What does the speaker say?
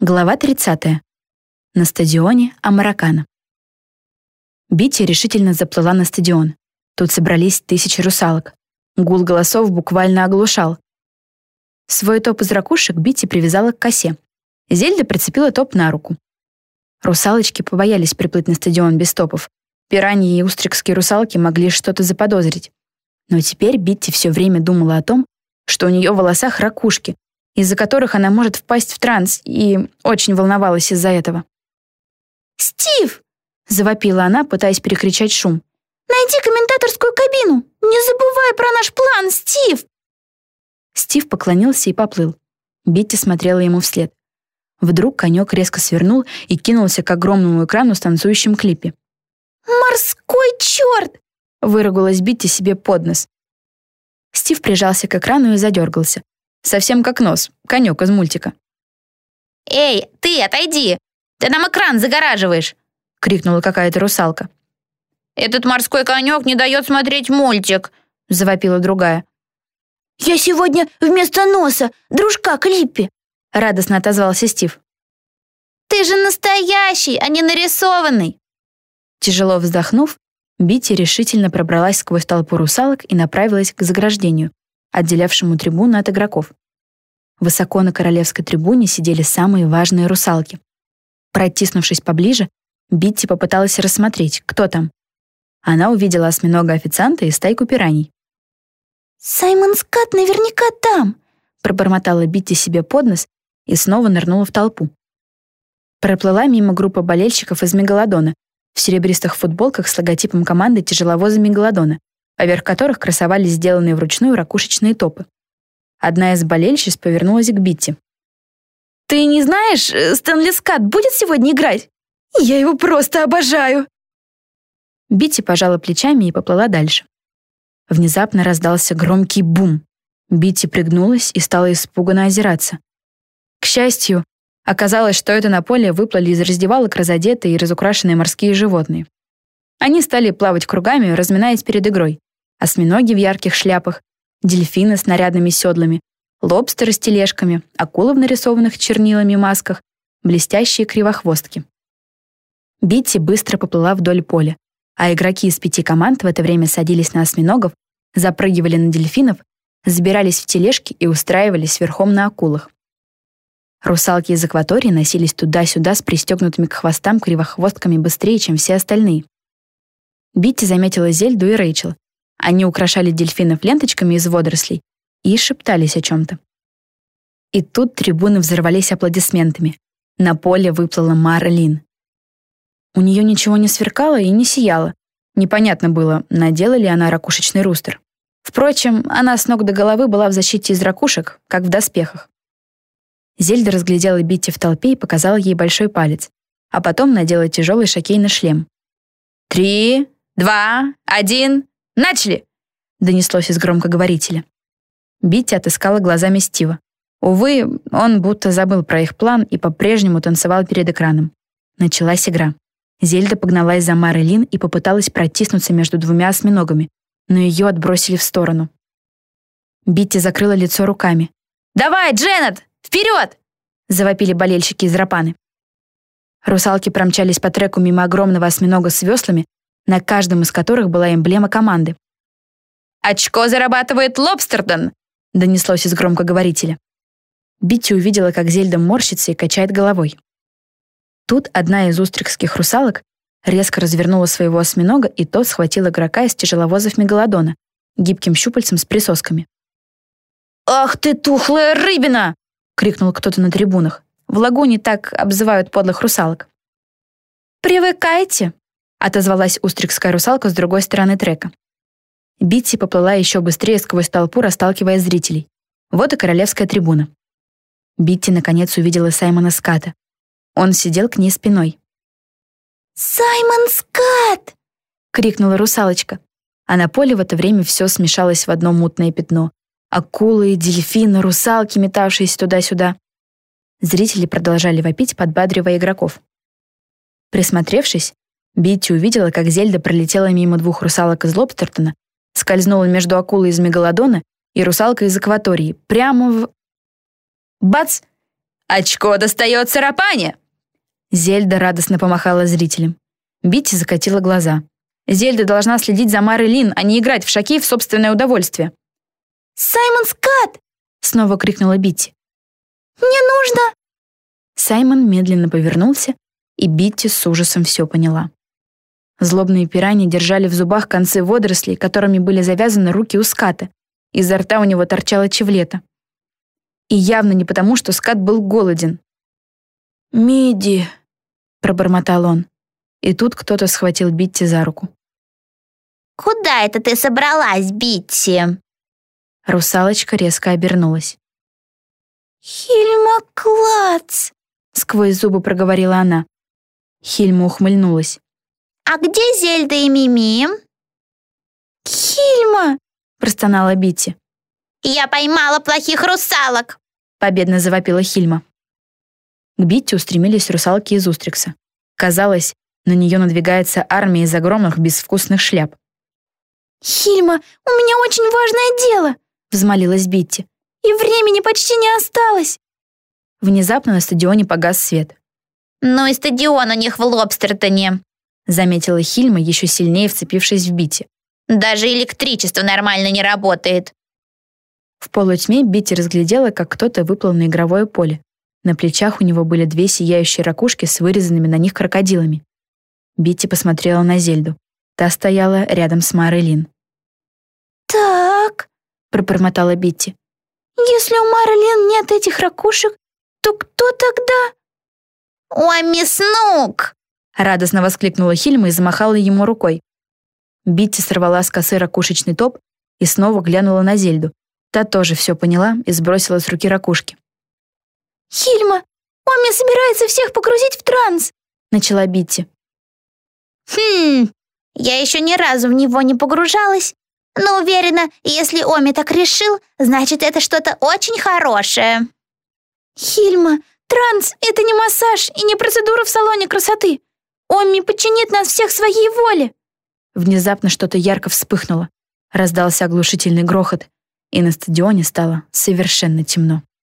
Глава 30. На стадионе Омаракана. Битти решительно заплыла на стадион. Тут собрались тысячи русалок. Гул голосов буквально оглушал. Свой топ из ракушек Битти привязала к косе. Зельда прицепила топ на руку. Русалочки побоялись приплыть на стадион без топов. Пираньи и устрикские русалки могли что-то заподозрить. Но теперь Битти все время думала о том, что у нее в волосах ракушки, из-за которых она может впасть в транс, и очень волновалась из-за этого. «Стив!» — завопила она, пытаясь перекричать шум. «Найди комментаторскую кабину! Не забывай про наш план, Стив!» Стив поклонился и поплыл. Бетти смотрела ему вслед. Вдруг конек резко свернул и кинулся к огромному экрану с танцующим клипе. «Морской черт!» — выругалась Битти себе под нос. Стив прижался к экрану и задергался. Совсем как нос, конек из мультика. «Эй, ты, отойди! Ты нам экран загораживаешь!» — крикнула какая-то русалка. «Этот морской конек не дает смотреть мультик!» — завопила другая. «Я сегодня вместо носа, дружка Клиппи!» — радостно отозвался Стив. «Ты же настоящий, а не нарисованный!» Тяжело вздохнув, Битти решительно пробралась сквозь толпу русалок и направилась к заграждению, отделявшему трибуну от игроков. Высоко на королевской трибуне сидели самые важные русалки. Протиснувшись поближе, Битти попыталась рассмотреть, кто там. Она увидела осьминога-официанта и стайку пираний. «Саймон Скат наверняка там!» пробормотала Битти себе под нос и снова нырнула в толпу. Проплыла мимо группа болельщиков из Мегалодона в серебристых футболках с логотипом команды тяжеловоза Мегалодона поверх которых красовались сделанные вручную ракушечные топы. Одна из болельщиц повернулась к Битти. «Ты не знаешь, э, Стэнли Скат будет сегодня играть? Я его просто обожаю!» Битти пожала плечами и поплыла дальше. Внезапно раздался громкий бум. Битти пригнулась и стала испуганно озираться. К счастью, оказалось, что это на поле выплыли из раздевалок разодетые и разукрашенные морские животные. Они стали плавать кругами, разминаясь перед игрой осьминоги в ярких шляпах, дельфины с нарядными седлами, лобстеры с тележками, акулы в нарисованных чернилами масках, блестящие кривохвостки. Битти быстро поплыла вдоль поля, а игроки из пяти команд в это время садились на осьминогов, запрыгивали на дельфинов, забирались в тележки и устраивались верхом на акулах. Русалки из акватории носились туда-сюда с пристегнутыми к хвостам кривохвостками быстрее, чем все остальные. Битти заметила Зельду и Рэйчел, они украшали дельфинов ленточками из водорослей и шептались о чем-то. И тут трибуны взорвались аплодисментами. На поле выплыла Мара Лин. У нее ничего не сверкало и не сияло. Непонятно было, надела ли она ракушечный рустер. Впрочем, она с ног до головы была в защите из ракушек, как в доспехах. Зельда разглядела Битти в толпе и показала ей большой палец, а потом надела тяжелый шокейный шлем. «Три, два, один, Начали!» — донеслось из громкоговорителя. Битти отыскала глазами Стива. Увы, он будто забыл про их план и по-прежнему танцевал перед экраном. Началась игра. Зельда погналась за Лин и попыталась протиснуться между двумя осьминогами, но ее отбросили в сторону. Битти закрыла лицо руками. «Давай, Дженнет, вперед!» — завопили болельщики из Рапаны. Русалки промчались по треку мимо огромного осьминога с веслами, на каждом из которых была эмблема команды. «Очко зарабатывает Лобстердон!» — донеслось из громкоговорителя. Битти увидела, как Зельда морщится и качает головой. Тут одна из устрикских русалок резко развернула своего осьминога, и тот схватил игрока из тяжеловозов Мегалодона гибким щупальцем с присосками. «Ах ты, тухлая рыбина!» — крикнул кто-то на трибунах. В лагуне так обзывают подлых русалок. «Привыкайте», отозвалась устрикская русалка с другой стороны трека. Битси поплыла еще быстрее сквозь толпу, расталкивая зрителей. Вот и королевская трибуна. Битти наконец увидела Саймона Ската. Он сидел к ней спиной. «Саймон Скат!» — крикнула русалочка. А на поле в это время все смешалось в одно мутное пятно. Акулы, дельфины, русалки, метавшиеся туда-сюда. Зрители продолжали вопить, подбадривая игроков. Присмотревшись, Битти увидела, как Зельда пролетела мимо двух русалок из Лобстертона, скользнула между акулой из Мегалодона и русалкой из Акватории, прямо в... Бац! Очко достается Рапане!» Зельда радостно помахала зрителям. Битти закатила глаза. Зельда должна следить за Марой Лин, а не играть в шаки в собственное удовольствие. «Саймон Скат!» — снова крикнула Битти. «Мне нужно!» Саймон медленно повернулся, и Битти с ужасом все поняла. Злобные пираньи держали в зубах концы водорослей, которыми были завязаны руки у ската. Изо рта у него торчала чевлета. И явно не потому, что скат был голоден. «Миди», — пробормотал он. И тут кто-то схватил Битти за руку. «Куда это ты собралась, Битти?» Русалочка резко обернулась. «Хильма Клац!» — сквозь зубы проговорила она. Хильма ухмыльнулась. «А где Зельда и Мими?» «Хильма!» — простонала Битти. «Я поймала плохих русалок!» — победно завопила Хильма. К Битти устремились русалки из Устрикса. Казалось, на нее надвигается армия из огромных безвкусных шляп. «Хильма, у меня очень важное дело!» — взмолилась Битти. «И времени почти не осталось!» Внезапно на стадионе погас свет. «Ну и стадион у них в Лобстертоне!» — заметила Хильма, еще сильнее вцепившись в Битти. «Даже электричество нормально не работает!» В полутьме Битти разглядела, как кто-то выплыл на игровое поле. На плечах у него были две сияющие ракушки с вырезанными на них крокодилами. Битти посмотрела на Зельду. Та стояла рядом с Марой «Так», — пробормотала Битти, «если у Мары нет этих ракушек, то кто тогда?» «Ой, мисс Нук!» — радостно воскликнула Хильма и замахала ему рукой. Битти сорвала с косы ракушечный топ и снова глянула на Зельду. Та тоже все поняла и сбросила с руки ракушки. «Хильма, он мне собирается всех погрузить в транс!» — начала Битти. «Хм, я еще ни разу в него не погружалась, но уверена, если Оми так решил, значит, это что-то очень хорошее». «Хильма, транс — это не массаж и не процедура в салоне красоты. Оми подчинит нас всех своей воле». Внезапно что-то ярко вспыхнуло. Раздался оглушительный грохот, и на стадионе стало совершенно темно.